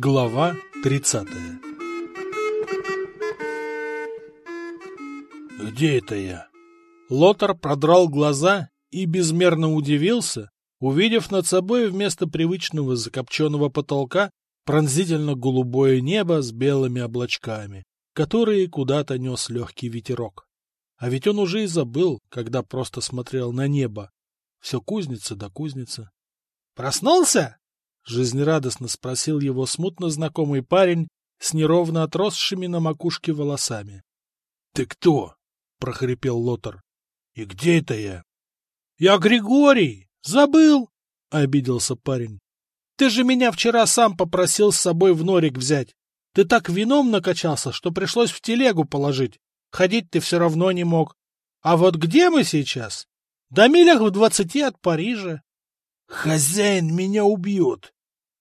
Глава 30 «Где это я?» Лотар продрал глаза и безмерно удивился, увидев над собой вместо привычного закопченного потолка пронзительно-голубое небо с белыми облачками, которые куда-то нес легкий ветерок. А ведь он уже и забыл, когда просто смотрел на небо. Все кузница да кузница. «Проснулся?» — жизнерадостно спросил его смутно знакомый парень с неровно отросшими на макушке волосами. — Ты кто? — прохрипел Лотар. — И где это я? — Я Григорий! Забыл! — обиделся парень. — Ты же меня вчера сам попросил с собой в норик взять. Ты так вином накачался, что пришлось в телегу положить. Ходить ты все равно не мог. А вот где мы сейчас? До милях в двадцати от Парижа. — Хозяин меня убьет, —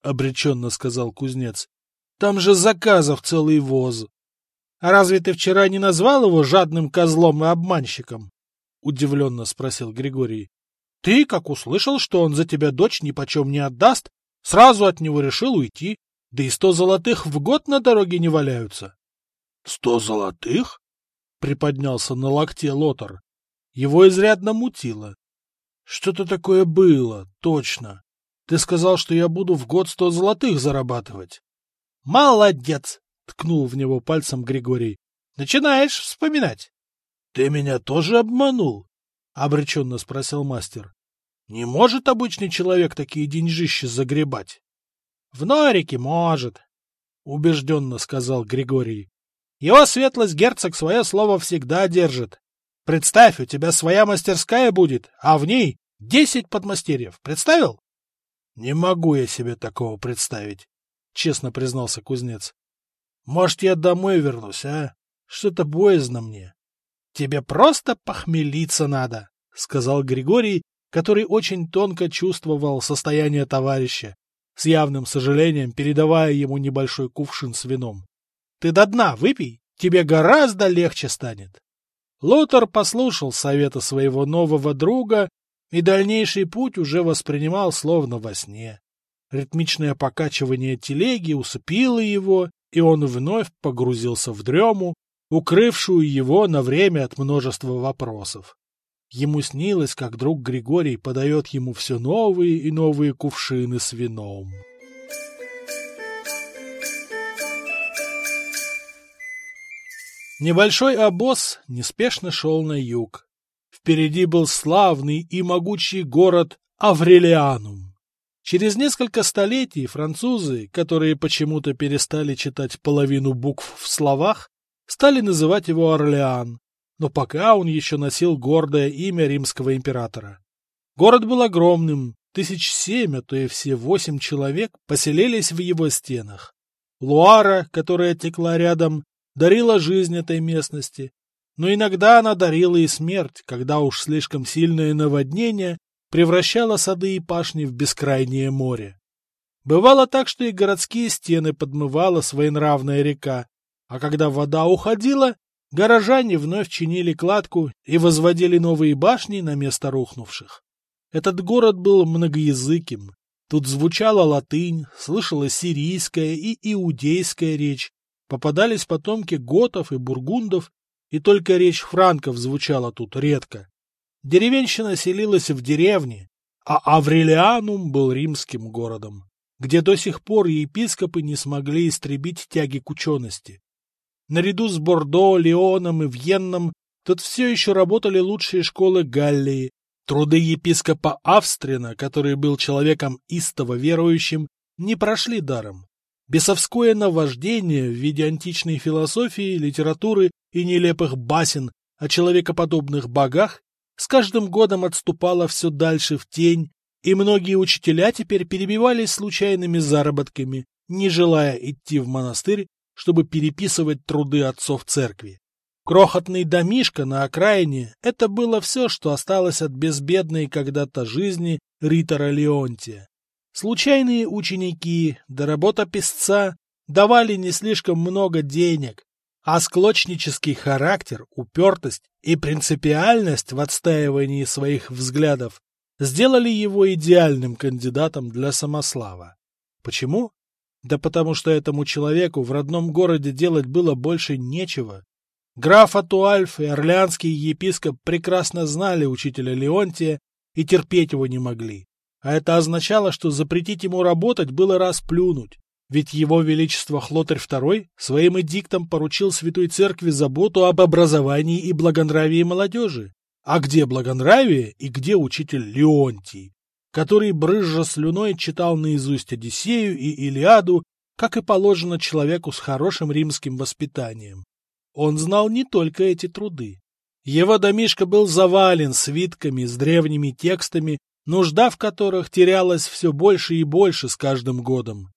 обреченно сказал кузнец. — Там же заказов целый воз. — А разве ты вчера не назвал его жадным козлом и обманщиком? — удивленно спросил Григорий. — Ты, как услышал, что он за тебя дочь ни почем не отдаст, сразу от него решил уйти, да и сто золотых в год на дороге не валяются. — Сто золотых? — приподнялся на локте Лотар. Его изрядно мутило. — Что-то такое было, точно. Ты сказал, что я буду в год сто золотых зарабатывать. — Молодец! — ткнул в него пальцем Григорий. — Начинаешь вспоминать. — Ты меня тоже обманул? — обреченно спросил мастер. — Не может обычный человек такие деньжища загребать? — В норике может, — убежденно сказал Григорий. Его светлость герцог свое слово всегда держит. Представь, у тебя своя мастерская будет, а в ней десять подмастерьев. Представил? — Не могу я себе такого представить, — честно признался кузнец. — Может, я домой вернусь, а? Что-то боязно мне. — Тебе просто похмелиться надо, — сказал Григорий, который очень тонко чувствовал состояние товарища, с явным сожалением передавая ему небольшой кувшин с вином. Ты до дна выпей, тебе гораздо легче станет. Лотар послушал совета своего нового друга и дальнейший путь уже воспринимал словно во сне. Ритмичное покачивание телеги усыпило его, и он вновь погрузился в дрему, укрывшую его на время от множества вопросов. Ему снилось, как друг Григорий подает ему все новые и новые кувшины с вином. Небольшой обоз неспешно шел на юг. Впереди был славный и могучий город Аврелианум. Через несколько столетий французы, которые почему-то перестали читать половину букв в словах, стали называть его Орлеан, но пока он еще носил гордое имя римского императора. Город был огромным, тысяч семь, а то и все восемь человек поселились в его стенах. Луара, которая текла рядом, дарила жизнь этой местности, но иногда она дарила и смерть, когда уж слишком сильное наводнение превращало сады и пашни в бескрайнее море. Бывало так, что и городские стены подмывала своенравная река, а когда вода уходила, горожане вновь чинили кладку и возводили новые башни на место рухнувших. Этот город был многоязыким. Тут звучала латынь, слышалась сирийская и иудейская речь, Попадались потомки готов и бургундов, и только речь франков звучала тут редко. Деревенщина селилась в деревне, а Аврелианум был римским городом, где до сих пор епископы не смогли истребить тяги к учености. Наряду с Бордо, Леоном и Вьенном тут все еще работали лучшие школы Галлии, труды епископа Австрина, который был человеком истово верующим, не прошли даром. Бесовское наваждение в виде античной философии, литературы и нелепых басен о человекоподобных богах с каждым годом отступало все дальше в тень, и многие учителя теперь перебивались случайными заработками, не желая идти в монастырь, чтобы переписывать труды отцов церкви. Крохотный домишко на окраине — это было все, что осталось от безбедной когда-то жизни Ритора Леонтия. Случайные ученики, да работа песца давали не слишком много денег, а склочнический характер, упертость и принципиальность в отстаивании своих взглядов сделали его идеальным кандидатом для самослава. Почему? Да потому что этому человеку в родном городе делать было больше нечего. Граф Атуальф и орлеанский епископ прекрасно знали учителя Леонтия и терпеть его не могли. А это означало, что запретить ему работать было расплюнуть. Ведь его величество Хлотарь II своим эдиктом поручил Святой Церкви заботу об образовании и благонравии молодежи. А где благонравие и где учитель Леонтий, который, брызжа слюной, читал наизусть Одиссею и Илиаду, как и положено человеку с хорошим римским воспитанием. Он знал не только эти труды. Его домишко был завален свитками с древними текстами, нужда в которых терялась все больше и больше с каждым годом.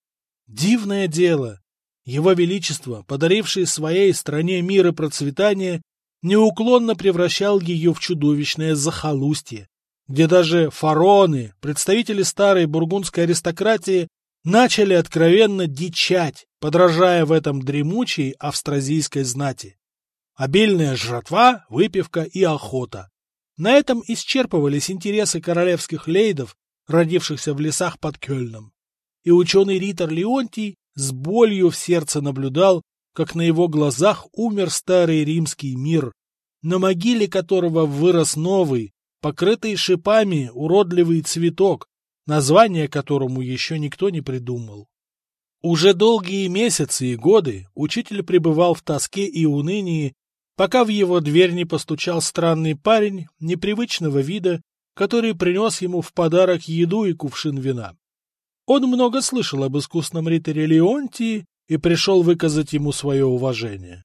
Дивное дело! Его Величество, подаривший своей стране мир и процветание, неуклонно превращал ее в чудовищное захолустье, где даже фароны, представители старой бургундской аристократии, начали откровенно дичать, подражая в этом дремучей австразийской знати. Обильная жратва, выпивка и охота. На этом исчерпывались интересы королевских лейдов, родившихся в лесах под Кёльном. И ученый Ритор Леонтий с болью в сердце наблюдал, как на его глазах умер старый римский мир, на могиле которого вырос новый, покрытый шипами уродливый цветок, название которому еще никто не придумал. Уже долгие месяцы и годы учитель пребывал в тоске и унынии, пока в его дверь не постучал странный парень непривычного вида, который принес ему в подарок еду и кувшин вина. Он много слышал об искусном риторе Леонтии и пришел выказать ему свое уважение.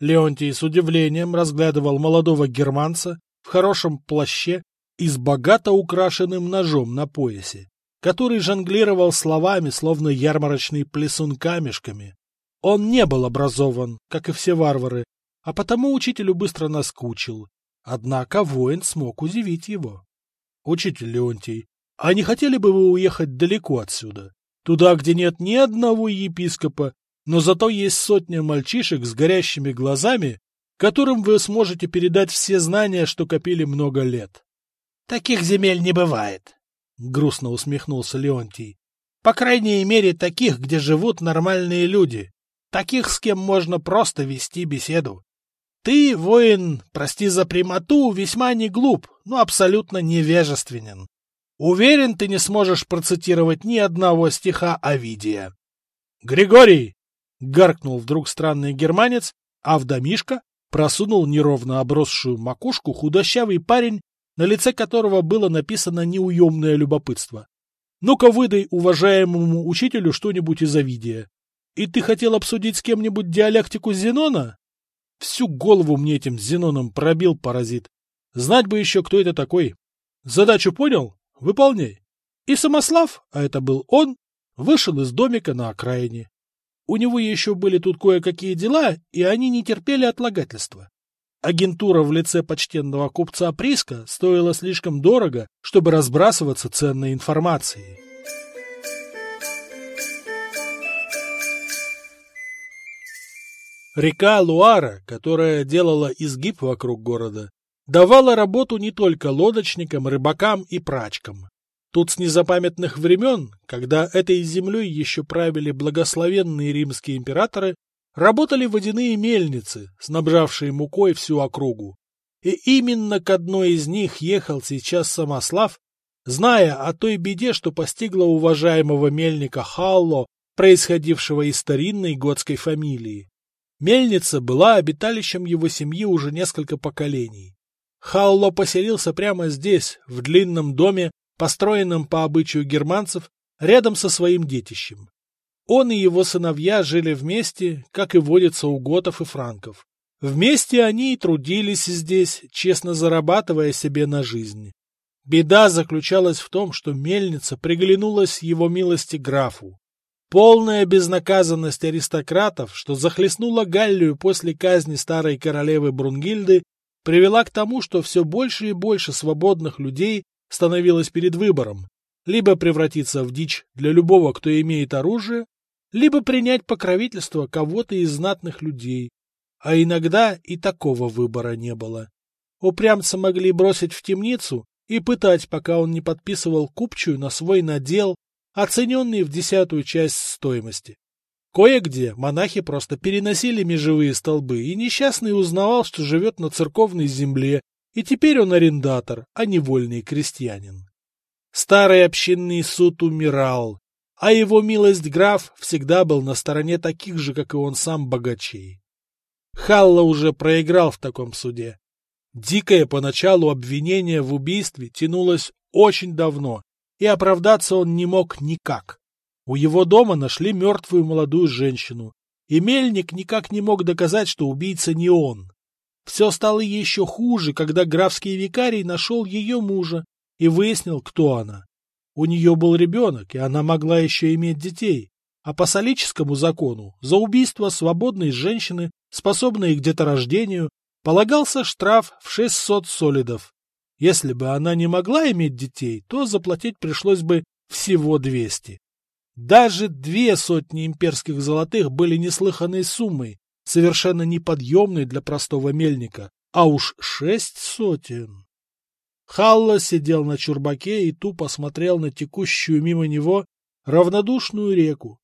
Леонтий с удивлением разглядывал молодого германца в хорошем плаще и с богато украшенным ножом на поясе, который жонглировал словами, словно ярмарочный плесун камешками. Он не был образован, как и все варвары, а потому учителю быстро наскучил. Однако воин смог удивить его. — Учитель Леонтий, а не хотели бы вы уехать далеко отсюда? Туда, где нет ни одного епископа, но зато есть сотня мальчишек с горящими глазами, которым вы сможете передать все знания, что копили много лет. — Таких земель не бывает, — грустно усмехнулся Леонтий. — По крайней мере, таких, где живут нормальные люди. Таких, с кем можно просто вести беседу. Ты, воин, прости за прямоту, весьма не глуп, но абсолютно невежественен. Уверен, ты не сможешь процитировать ни одного стиха Овидия. — Григорий! — гаркнул вдруг странный германец, а в домишко просунул неровно обросшую макушку худощавый парень, на лице которого было написано неуемное любопытство. «Ну-ка выдай уважаемому учителю что-нибудь из Овидия. И ты хотел обсудить с кем-нибудь диалектику Зенона?» Всю голову мне этим Зеноном пробил паразит. Знать бы еще, кто это такой. Задачу понял? Выполняй. И Самослав, а это был он, вышел из домика на окраине. У него еще были тут кое-какие дела, и они не терпели отлагательства. Агентура в лице почтенного купца Приска стоила слишком дорого, чтобы разбрасываться ценной информацией. Река Луара, которая делала изгиб вокруг города, давала работу не только лодочникам, рыбакам и прачкам. Тут с незапамятных времен, когда этой землей еще правили благословенные римские императоры, работали водяные мельницы, снабжавшие мукой всю округу. И именно к одной из них ехал сейчас Самослав, зная о той беде, что постигла уважаемого мельника Халло, происходившего из старинной готской фамилии. Мельница была обиталищем его семьи уже несколько поколений. Халло поселился прямо здесь, в длинном доме, построенном по обычаю германцев, рядом со своим детищем. Он и его сыновья жили вместе, как и водится у готов и франков. Вместе они и трудились здесь, честно зарабатывая себе на жизнь. Беда заключалась в том, что мельница приглянулась его милости графу. Полная безнаказанность аристократов, что захлестнула Галлию после казни старой королевы Брунгильды, привела к тому, что все больше и больше свободных людей становилось перед выбором либо превратиться в дичь для любого, кто имеет оружие, либо принять покровительство кого-то из знатных людей. А иногда и такого выбора не было. Упрямца могли бросить в темницу и пытать, пока он не подписывал купчую на свой надел, оцененный в десятую часть стоимости. Кое-где монахи просто переносили межевые столбы, и несчастный узнавал, что живет на церковной земле, и теперь он арендатор, а не вольный крестьянин. Старый общинный суд умирал, а его милость граф всегда был на стороне таких же, как и он сам, богачей. Халла уже проиграл в таком суде. Дикое поначалу обвинение в убийстве тянулось очень давно, и оправдаться он не мог никак. У его дома нашли мертвую молодую женщину, и Мельник никак не мог доказать, что убийца не он. Все стало еще хуже, когда графский викарий нашел ее мужа и выяснил, кто она. У нее был ребенок, и она могла еще иметь детей. А по солическому закону за убийство свободной женщины, способной к деторождению, полагался штраф в 600 солидов. Если бы она не могла иметь детей, то заплатить пришлось бы всего 200. Даже две сотни имперских золотых были неслыханной суммой, совершенно неподъемной для простого мельника, а уж шесть сотен. Халла сидел на чурбаке и тупо смотрел на текущую мимо него равнодушную реку.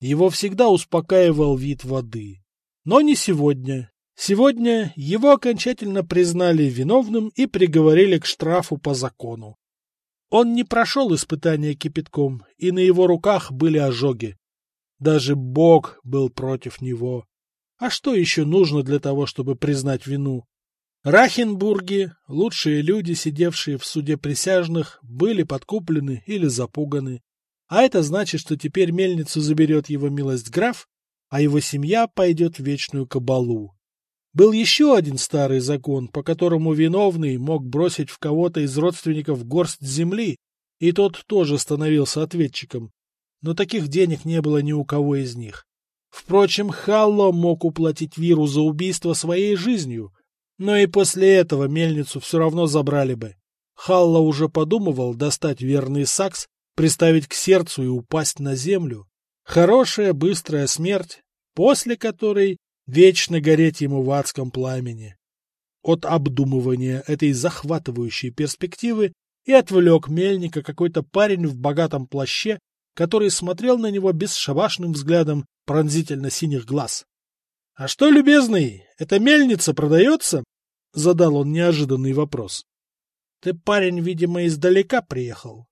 Его всегда успокаивал вид воды. Но не сегодня. Сегодня его окончательно признали виновным и приговорили к штрафу по закону. Он не прошел испытания кипятком, и на его руках были ожоги. Даже Бог был против него. А что еще нужно для того, чтобы признать вину? Рахенбурги, лучшие люди, сидевшие в суде присяжных, были подкуплены или запуганы. А это значит, что теперь мельницу заберет его милость граф, а его семья пойдет в вечную кабалу. Был еще один старый закон, по которому виновный мог бросить в кого-то из родственников горсть земли, и тот тоже становился ответчиком. Но таких денег не было ни у кого из них. Впрочем, Халло мог уплатить Виру за убийство своей жизнью, но и после этого мельницу все равно забрали бы. Халла уже подумывал достать верный сакс, приставить к сердцу и упасть на землю. Хорошая быстрая смерть, после которой вечно гореть ему в адском пламени. От обдумывания этой захватывающей перспективы и отвлек мельника какой-то парень в богатом плаще, который смотрел на него бесшабашным взглядом пронзительно синих глаз. — А что, любезный, эта мельница продается? — задал он неожиданный вопрос. — Ты, парень, видимо, издалека приехал.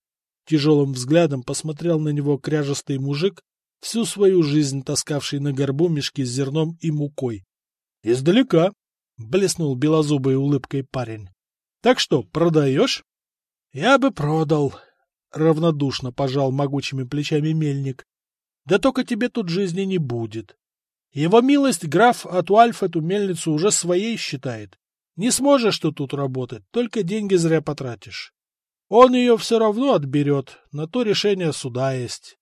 Тяжелым взглядом посмотрел на него кряжестый мужик, всю свою жизнь таскавший на горбу мешки с зерном и мукой. — Издалека, — блеснул белозубой улыбкой парень. — Так что, продаешь? — Я бы продал, — равнодушно пожал могучими плечами мельник. — Да только тебе тут жизни не будет. Его милость граф Атуальф эту мельницу уже своей считает. Не сможешь ты тут работать, только деньги зря потратишь. Он ее все равно отберет, на то решение суда есть. —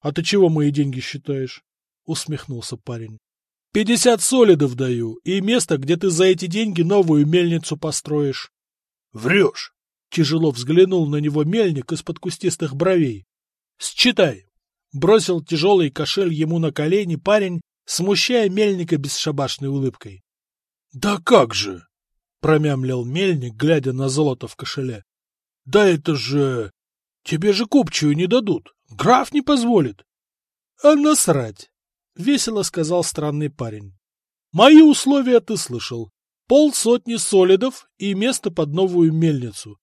А ты чего мои деньги считаешь? — усмехнулся парень. — Пятьдесят солидов даю, и место, где ты за эти деньги новую мельницу построишь. — Врешь! — тяжело взглянул на него мельник из-под кустистых бровей. — Считай! — бросил тяжелый кошель ему на колени парень смущая мельника бесшабашной улыбкой. — Да как же! — промямлил мельник, глядя на золото в кошеле. — Да это же... Тебе же купчую не дадут. Граф не позволит. — А насрать! — весело сказал странный парень. — Мои условия ты слышал. Полсотни солидов и место под новую мельницу.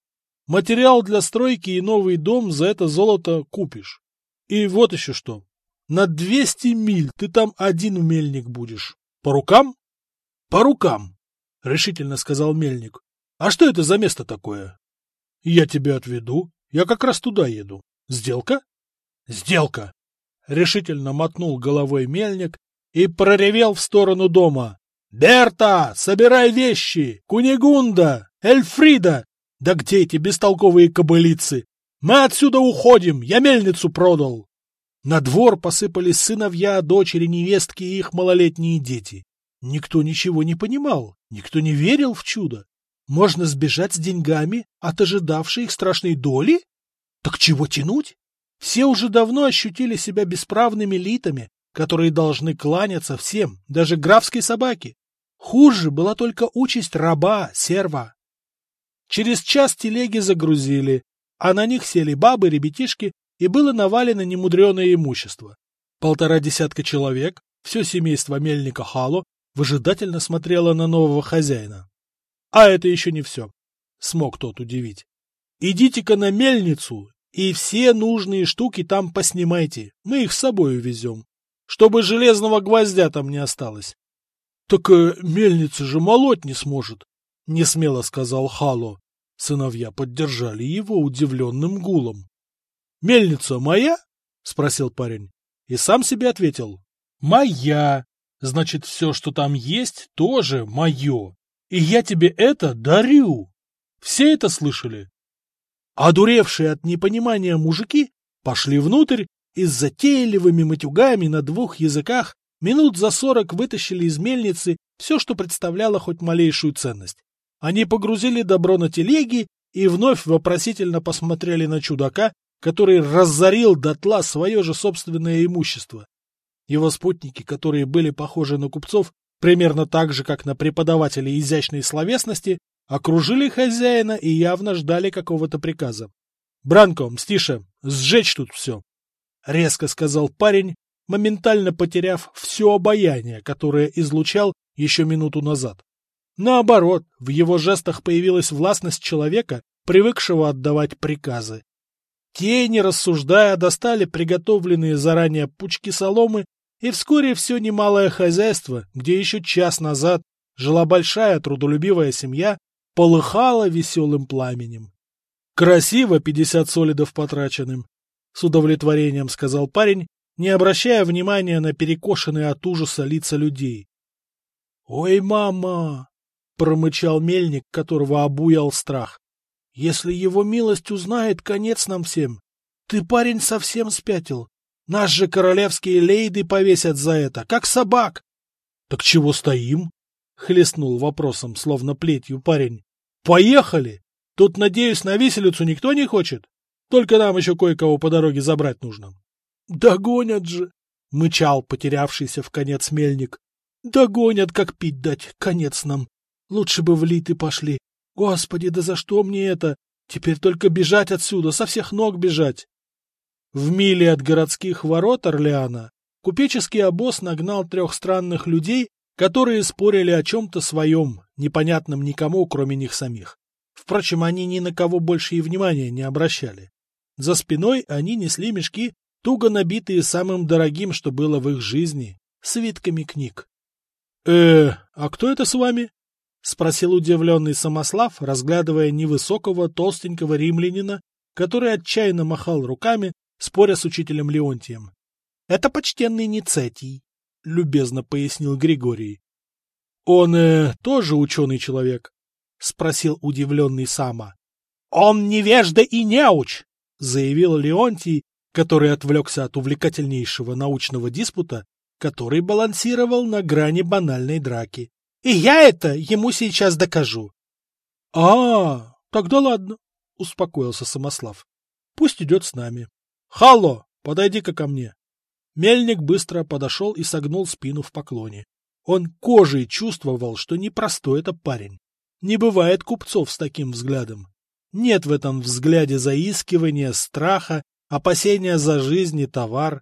Материал для стройки и новый дом за это золото купишь. И вот еще что. На двести миль ты там один мельник будешь. По рукам? — По рукам, — решительно сказал мельник. — А что это за место такое? — Я тебя отведу. Я как раз туда еду. Сделка? — Сделка! — решительно мотнул головой мельник и проревел в сторону дома. — Берта, собирай вещи! Кунигунда! Эльфрида! Да где эти бестолковые кобылицы? Мы отсюда уходим! Я мельницу продал! На двор посыпались сыновья, дочери, невестки и их малолетние дети. Никто ничего не понимал, никто не верил в чудо. Можно сбежать с деньгами от ожидавшей их страшной доли? Так чего тянуть? Все уже давно ощутили себя бесправными литами, которые должны кланяться всем, даже графской собаке. Хуже была только участь раба, серва. Через час телеги загрузили, а на них сели бабы, ребятишки и было навалено немудреное имущество. Полтора десятка человек, все семейство мельника Хало, выжидательно смотрело на нового хозяина. А это еще не все, смог тот удивить. Идите-ка на мельницу и все нужные штуки там поснимайте, мы их с собой увезем, чтобы железного гвоздя там не осталось. — Так э, мельница же молоть не сможет, — несмело сказал Хало. Сыновья поддержали его удивленным гулом. — Мельница моя? — спросил парень. И сам себе ответил. — Моя. Значит, все, что там есть, тоже мое. И я тебе это дарю. Все это слышали? Одуревшие от непонимания мужики пошли внутрь и с затейливыми матюгами на двух языках минут за сорок вытащили из мельницы все, что представляло хоть малейшую ценность. Они погрузили добро на телеги и вновь вопросительно посмотрели на чудака, который разорил дотла свое же собственное имущество. Его спутники, которые были похожи на купцов, примерно так же, как на преподавателей изящной словесности, окружили хозяина и явно ждали какого-то приказа. — Бранко, Мстиша, сжечь тут все! — резко сказал парень, моментально потеряв все обаяние, которое излучал еще минуту назад. Наоборот, в его жестах появилась властность человека, привыкшего отдавать приказы. Те, не рассуждая, достали приготовленные заранее пучки соломы, и вскоре все немалое хозяйство, где еще час назад жила большая трудолюбивая семья, полыхало веселым пламенем. «Красиво пятьдесят солидов потраченным», — с удовлетворением сказал парень, не обращая внимания на перекошенные от ужаса лица людей. «Ой, мама!» — промычал мельник, которого обуял страх. «Если его милость узнает, конец нам всем. Ты, парень, совсем спятил. Нас же королевские лейды повесят за это, как собак!» «Так чего стоим?» — хлестнул вопросом, словно плетью парень. «Поехали! Тут, надеюсь, на виселицу никто не хочет? Только нам еще кое-кого по дороге забрать нужно». «Догонят же!» — мычал потерявшийся в конец мельник. «Догонят, как пить дать, конец нам. Лучше бы в Литы пошли. Господи, да за что мне это? Теперь только бежать отсюда, со всех ног бежать!» В миле от городских ворот Орлеана купеческий обоз нагнал трех странных людей, которые спорили о чем-то своем, непонятном никому, кроме них самих. Впрочем, они ни на кого больше и внимания не обращали. За спиной они несли мешки туго набитые самым дорогим, что было в их жизни, свитками книг. «Э, а кто это с вами?» — спросил удивленный Самослав, разглядывая невысокого толстенького римлянина, который отчаянно махал руками, споря с учителем Леонтием. — Это почтенный Ницетий, — любезно пояснил Григорий. — Он э, тоже ученый человек? — спросил удивленный Сама. — Он невежда и неуч, — заявил Леонтий, который отвлекся от увлекательнейшего научного диспута, который балансировал на грани банальной драки. И я это ему сейчас докажу. — А, тогда ладно, — успокоился Самослав. — Пусть идет с нами. — Халло, подойди-ка ко мне. Мельник быстро подошел и согнул спину в поклоне. Он кожей чувствовал, что непростой это парень. Не бывает купцов с таким взглядом. Нет в этом взгляде заискивания, страха опасения за жизнь и товар.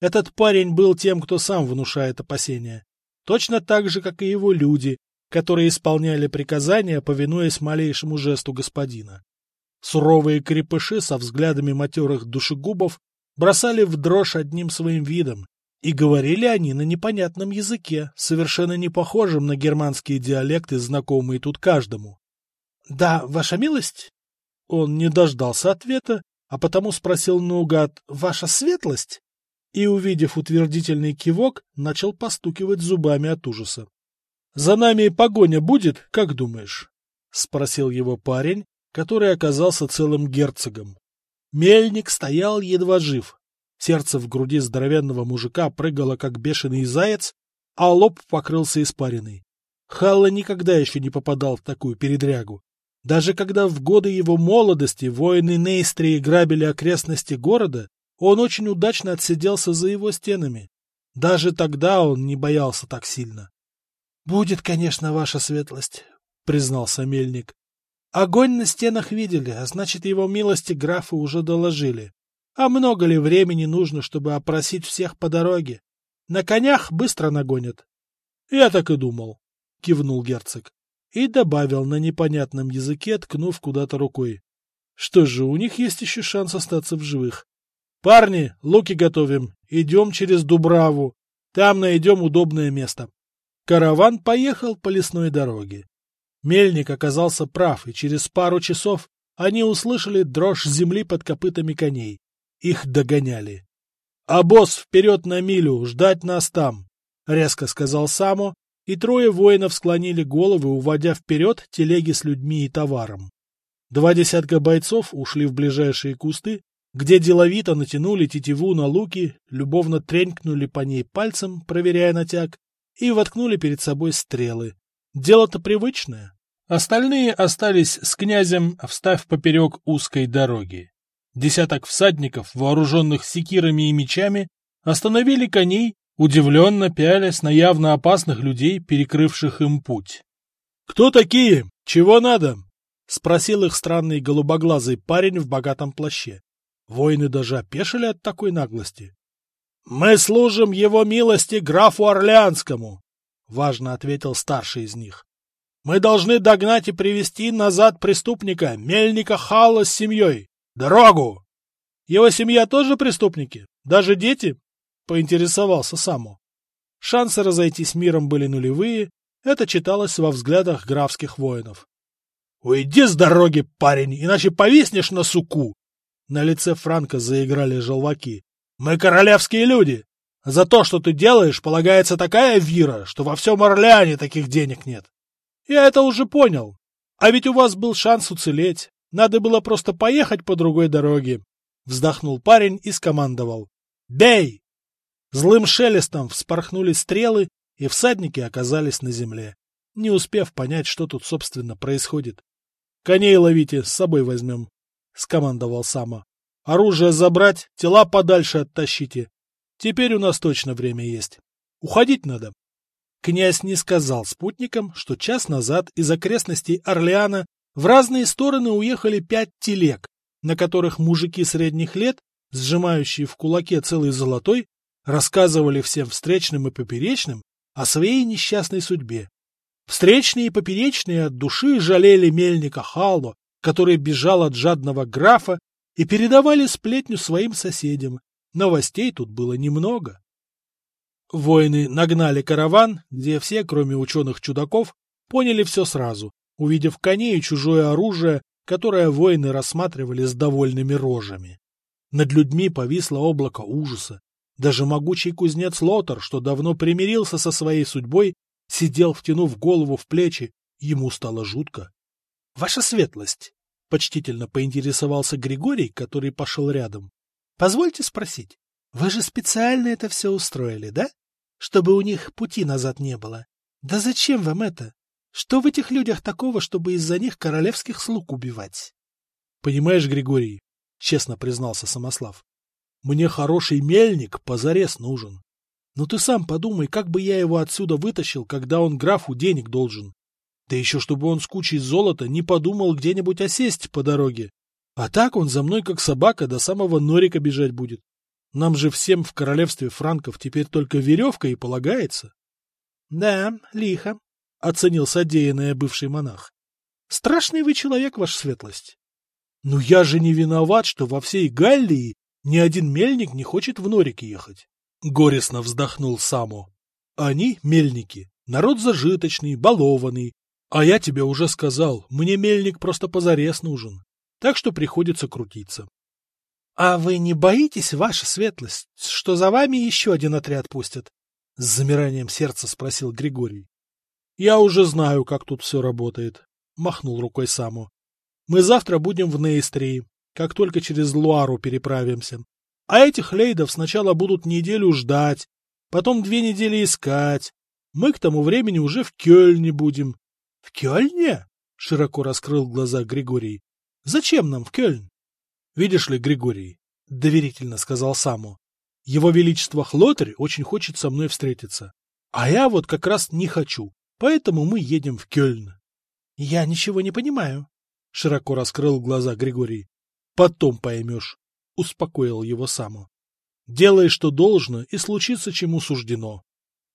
Этот парень был тем, кто сам внушает опасения. Точно так же, как и его люди, которые исполняли приказания, повинуясь малейшему жесту господина. Суровые крепыши со взглядами матерых душегубов бросали в дрожь одним своим видом, и говорили они на непонятном языке, совершенно не похожем на германские диалекты, знакомые тут каждому. — Да, ваша милость? Он не дождался ответа а потому спросил наугад «Ваша светлость?» и, увидев утвердительный кивок, начал постукивать зубами от ужаса. «За нами погоня будет, как думаешь?» — спросил его парень, который оказался целым герцогом. Мельник стоял едва жив. Сердце в груди здоровенного мужика прыгало, как бешеный заяц, а лоб покрылся испариной. Халла никогда еще не попадал в такую передрягу. Даже когда в годы его молодости воины Нейстрии грабили окрестности города, он очень удачно отсиделся за его стенами. Даже тогда он не боялся так сильно. — Будет, конечно, ваша светлость, — признался мельник. — Огонь на стенах видели, а значит, его милости графы уже доложили. А много ли времени нужно, чтобы опросить всех по дороге? На конях быстро нагонят. — Я так и думал, — кивнул герцог. И добавил на непонятном языке, ткнув куда-то рукой. Что же, у них есть еще шанс остаться в живых. Парни, луки готовим. Идем через Дубраву. Там найдем удобное место. Караван поехал по лесной дороге. Мельник оказался прав, и через пару часов они услышали дрожь земли под копытами коней. Их догоняли. «А босс вперед на милю, ждать нас там!» — резко сказал Само, и трое воинов склонили головы, уводя вперед телеги с людьми и товаром. Два десятка бойцов ушли в ближайшие кусты, где деловито натянули тетиву на луки, любовно тренькнули по ней пальцем, проверяя натяг, и воткнули перед собой стрелы. Дело-то привычное. Остальные остались с князем, встав поперек узкой дороги. Десяток всадников, вооруженных секирами и мечами, остановили коней, удивленно пялясь на явно опасных людей, перекрывших им путь. — Кто такие? Чего надо? — спросил их странный голубоглазый парень в богатом плаще. Воины даже опешили от такой наглости. — Мы служим его милости графу Орлеанскому, — важно ответил старший из них. — Мы должны догнать и привести назад преступника, мельника Халла с семьей. Дорогу! Его семья тоже преступники? Даже дети? — поинтересовался Саму. Шансы разойтись миром были нулевые, это читалось во взглядах графских воинов. — Уйди с дороги, парень, иначе повиснешь на суку! На лице Франка заиграли желваки. «Мы королевские люди! За то, что ты делаешь, полагается такая вира, что во всем Орлеане таких денег нет. Я это уже понял. А ведь у вас был шанс уцелеть. Надо было просто поехать по другой дороге. Вздохнул парень и скомандовал. «Бей!» Злым шелестом вспорхнули стрелы, и всадники оказались на земле, не успев понять, что тут, собственно, происходит. «Коней ловите, с собой возьмем», — скомандовал Сама. — Оружие забрать, тела подальше оттащите. Теперь у нас точно время есть. Уходить надо. Князь не сказал спутникам, что час назад из окрестностей Орлеана в разные стороны уехали пять телег, на которых мужики средних лет, сжимающие в кулаке целый золотой, рассказывали всем встречным и поперечным о своей несчастной судьбе. Встречные и поперечные от души жалели мельника Халло, который бежал от жадного графа, и передавали сплетню своим соседям. Новостей тут было немного. Воины нагнали караван, где все, кроме ученых-чудаков, поняли все сразу, увидев коней и чужое оружие, которое воины рассматривали с довольными рожами. Над людьми повисло облако ужаса. Даже могучий кузнец Лотар, что давно примирился со своей судьбой, сидел, втянув голову в плечи, ему стало жутко. Ваша светлость, — почтительно поинтересовался Григорий, который пошел рядом. — Позвольте спросить, вы же специально это все устроили, да? Чтобы у них пути назад не было. Да зачем вам это? Что в этих людях такого, чтобы из-за них королевских слуг убивать? — Понимаешь, Григорий, — честно признался Самослав, — мне хороший мельник позарез нужен. Но ты сам подумай, как бы я его отсюда вытащил, когда он графу денег должен. Да еще чтобы он с кучей золота не подумал где-нибудь осесть по дороге. А так он за мной как собака до самого Норика бежать будет. Нам же всем в королевстве франков теперь только веревка и полагается. — Да, лихо, — оценил содеянное бывший монах. — Страшный вы человек, ваша светлость. — Ну я же не виноват, что во всей Галлии ни один мельник не хочет в Норик ехать. Горестно вздохнул Само. Они, мельники, народ зажиточный, балованный, а я тебе уже сказал, мне мельник просто позарез нужен, так что приходится крутиться. — А вы не боитесь, ваша светлость, что за вами еще один отряд пустят? — с замиранием сердца спросил Григорий. — Я уже знаю, как тут все работает, — махнул рукой Саму. — Мы завтра будем в Нейстрии, как только через Луару переправимся. А этих лейдов сначала будут неделю ждать, потом две недели искать. Мы к тому времени уже в Кёльне будем, — В Кёльне? — широко раскрыл глаза Григорий. — Зачем нам в Кёльн? — Видишь ли, Григорий, — доверительно сказал Саму, — его величество Хлотарь очень хочет со мной встретиться. А я вот как раз не хочу, поэтому мы едем в Кёльн. — Я ничего не понимаю, — широко раскрыл глаза Григорий. — Потом поймешь. успокоил его Саму. Делай, что должно, и случится, чему суждено.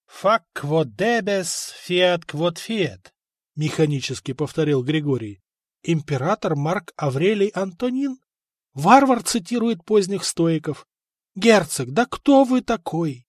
«Фак квот дебес, фиат квот фиат», — механически повторил Григорий. Император Марк Аврелий Антонин? Варвар цитирует поздних стоиков. Герцог, да кто вы такой?